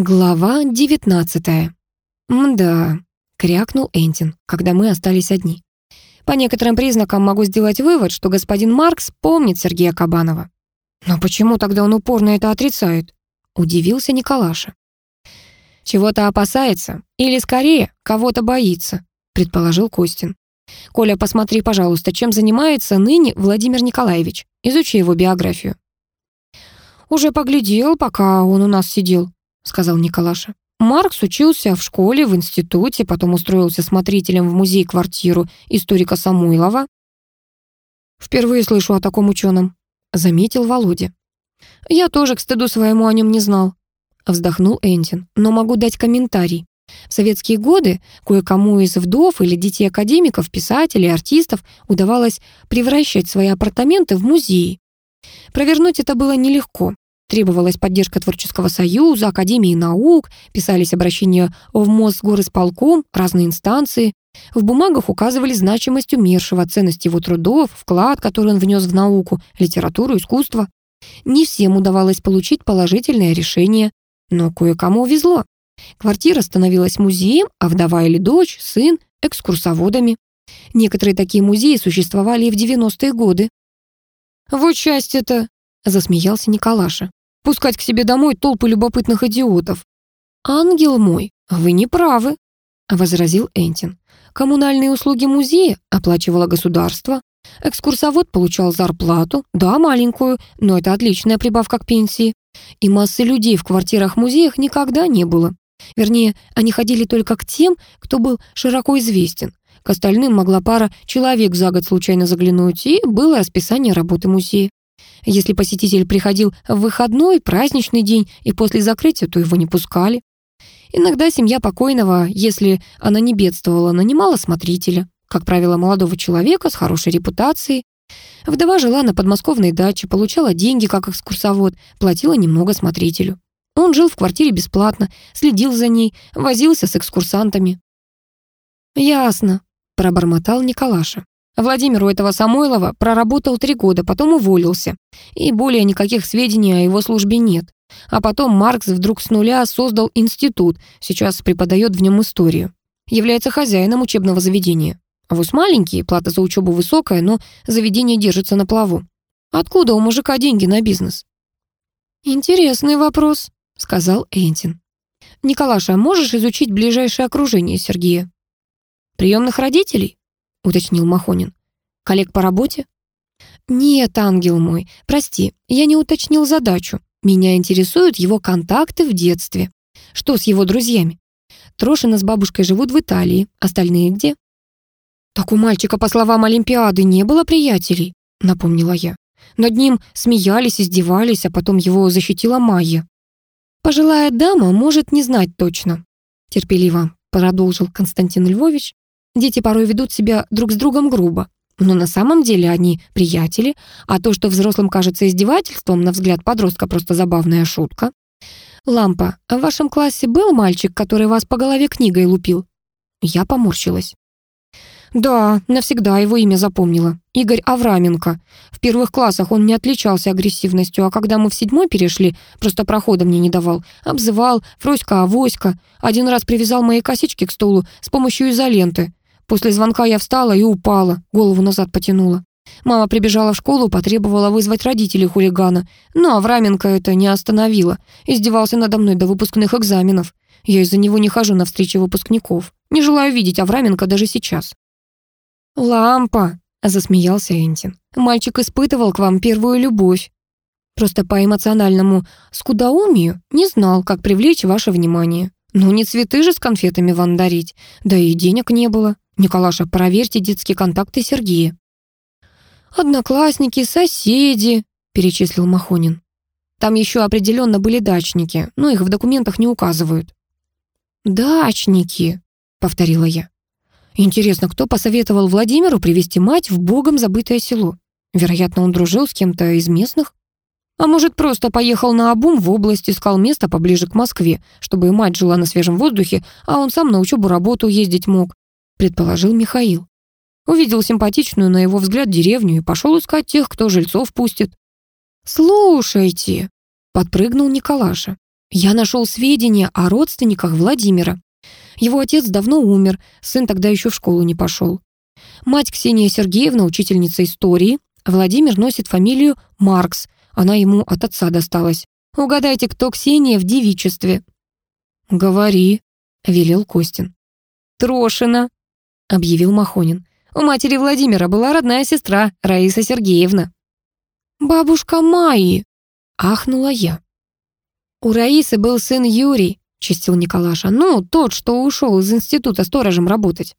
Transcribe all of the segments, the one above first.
Глава девятнадцатая. «Мда», — крякнул Энтин, когда мы остались одни. «По некоторым признакам могу сделать вывод, что господин Маркс помнит Сергея Кабанова». «Но почему тогда он упорно это отрицает?» — удивился Николаша. «Чего-то опасается, или, скорее, кого-то боится», — предположил Костин. «Коля, посмотри, пожалуйста, чем занимается ныне Владимир Николаевич. Изучи его биографию». «Уже поглядел, пока он у нас сидел», сказал Николаша. Маркс учился в школе, в институте, потом устроился смотрителем в музей-квартиру историка Самойлова. «Впервые слышу о таком ученом», — заметил Володя. «Я тоже, к стыду своему, о нем не знал», — вздохнул Энтин, «но могу дать комментарий. В советские годы кое-кому из вдов или детей академиков, писателей, артистов удавалось превращать свои апартаменты в музеи. Провернуть это было нелегко. Требовалась поддержка творческого союза, Академии наук, писались обращения в Мосгорисполком, разные инстанции. В бумагах указывали значимость умершего, ценность его трудов, вклад, который он внес в науку, литературу, искусство. Не всем удавалось получить положительное решение, но кое-кому везло. Квартира становилась музеем, а вдова или дочь, сын — экскурсоводами. Некоторые такие музеи существовали и в 90-е годы. «Вот счастье-то!» — засмеялся Николаша пускать к себе домой толпы любопытных идиотов. «Ангел мой, вы не правы», — возразил Энтин. «Коммунальные услуги музея оплачивало государство. Экскурсовод получал зарплату, да, маленькую, но это отличная прибавка к пенсии. И массы людей в квартирах-музеях никогда не было. Вернее, они ходили только к тем, кто был широко известен. К остальным могла пара человек за год случайно заглянуть, и было расписание работы музея. Если посетитель приходил в выходной, праздничный день и после закрытия, то его не пускали. Иногда семья покойного, если она не бедствовала, нанимала смотрителя, как правило, молодого человека с хорошей репутацией. Вдова жила на подмосковной даче, получала деньги как экскурсовод, платила немного смотрителю. Он жил в квартире бесплатно, следил за ней, возился с экскурсантами. «Ясно», — пробормотал Николаша. Владимир у этого Самойлова проработал три года, потом уволился. И более никаких сведений о его службе нет. А потом Маркс вдруг с нуля создал институт, сейчас преподает в нем историю. Является хозяином учебного заведения. Вуз маленький, плата за учебу высокая, но заведение держится на плаву. Откуда у мужика деньги на бизнес? «Интересный вопрос», — сказал Энтин. «Николаша, можешь изучить ближайшее окружение Сергея?» «Приемных родителей?» — уточнил Махонин. «Коллег по работе?» «Нет, ангел мой, прости, я не уточнил задачу. Меня интересуют его контакты в детстве. Что с его друзьями? Трошина с бабушкой живут в Италии, остальные где?» «Так у мальчика, по словам Олимпиады, не было приятелей», — напомнила я. Над ним смеялись, издевались, а потом его защитила Майя. «Пожилая дама может не знать точно», — терпеливо продолжил Константин Львович. Дети порой ведут себя друг с другом грубо. Но на самом деле они приятели, а то, что взрослым кажется издевательством, на взгляд подростка просто забавная шутка. «Лампа, в вашем классе был мальчик, который вас по голове книгой лупил?» Я поморщилась. «Да, навсегда его имя запомнила. Игорь Авраменко. В первых классах он не отличался агрессивностью, а когда мы в седьмой перешли, просто прохода мне не давал. Обзывал, Фроська, Авоська. Один раз привязал мои косички к столу с помощью изоленты. После звонка я встала и упала, голову назад потянула. Мама прибежала в школу, потребовала вызвать родителей хулигана, но Авраменко это не остановила. Издевался надо мной до выпускных экзаменов. Я из-за него не хожу на встречи выпускников. Не желаю видеть Авраменко даже сейчас. «Лампа!» — засмеялся Энтин. «Мальчик испытывал к вам первую любовь. Просто по эмоциональному скудоумию не знал, как привлечь ваше внимание. Ну, не цветы же с конфетами вам дарить. Да и денег не было. «Николаша, проверьте детские контакты Сергея». «Одноклассники, соседи», — перечислил Махонин. «Там еще определенно были дачники, но их в документах не указывают». «Дачники», — повторила я. «Интересно, кто посоветовал Владимиру привести мать в богом забытое село? Вероятно, он дружил с кем-то из местных?» А может, просто поехал на обум в область, искал место поближе к Москве, чтобы мать жила на свежем воздухе, а он сам на учебу работу ездить мог предположил Михаил. Увидел симпатичную, на его взгляд, деревню и пошел искать тех, кто жильцов пустит. «Слушайте», — подпрыгнул Николаша, Я нашел сведения о родственниках Владимира. Его отец давно умер, сын тогда еще в школу не пошел. Мать Ксения Сергеевна, учительница истории. Владимир носит фамилию Маркс, она ему от отца досталась. Угадайте, кто Ксения в девичестве?» «Говори», — велел Костин. «Трошина», — объявил Махонин. «У матери Владимира была родная сестра, Раиса Сергеевна». «Бабушка Майи», — ахнула я. «У Раисы был сын Юрий», — чистил Николаша. «Ну, тот, что ушел из института сторожем работать».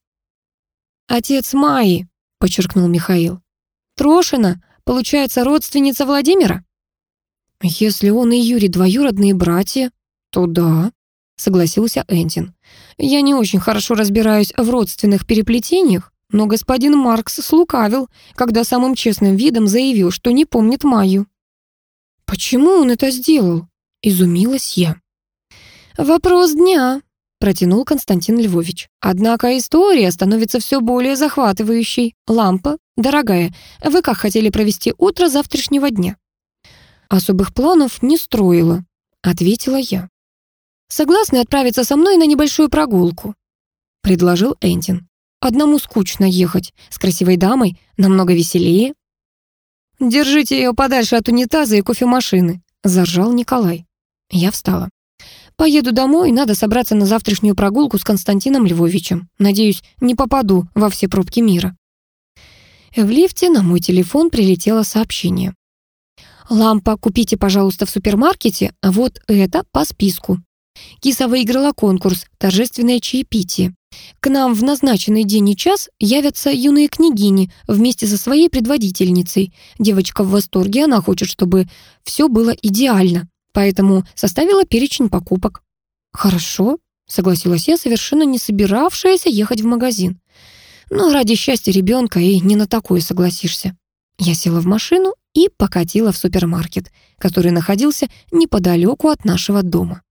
«Отец Майи», — подчеркнул Михаил. «Трошина, получается, родственница Владимира?» «Если он и Юрий двоюродные братья, то да», — согласился Энтин. «Я не очень хорошо разбираюсь в родственных переплетениях, но господин Маркс слукавил, когда самым честным видом заявил, что не помнит Майю». «Почему он это сделал?» — изумилась я. «Вопрос дня», — протянул Константин Львович. «Однако история становится все более захватывающей. Лампа, дорогая, вы как хотели провести утро завтрашнего дня?» «Особых планов не строила», — ответила я. «Согласны отправиться со мной на небольшую прогулку?» — предложил Энтин. «Одному скучно ехать, с красивой дамой намного веселее». «Держите ее подальше от унитаза и кофемашины», — заржал Николай. Я встала. «Поеду домой, надо собраться на завтрашнюю прогулку с Константином Львовичем. Надеюсь, не попаду во все пробки мира». В лифте на мой телефон прилетело сообщение. Лампа купите, пожалуйста, в супермаркете, а вот это по списку. Киса выиграла конкурс «Торжественное чаепитие». К нам в назначенный день и час явятся юные княгини вместе со своей предводительницей. Девочка в восторге, она хочет, чтобы все было идеально, поэтому составила перечень покупок. «Хорошо», — согласилась я, совершенно не собиравшаяся ехать в магазин. «Но ради счастья ребенка и не на такое согласишься». Я села в машину и покатила в супермаркет, который находился неподалеку от нашего дома.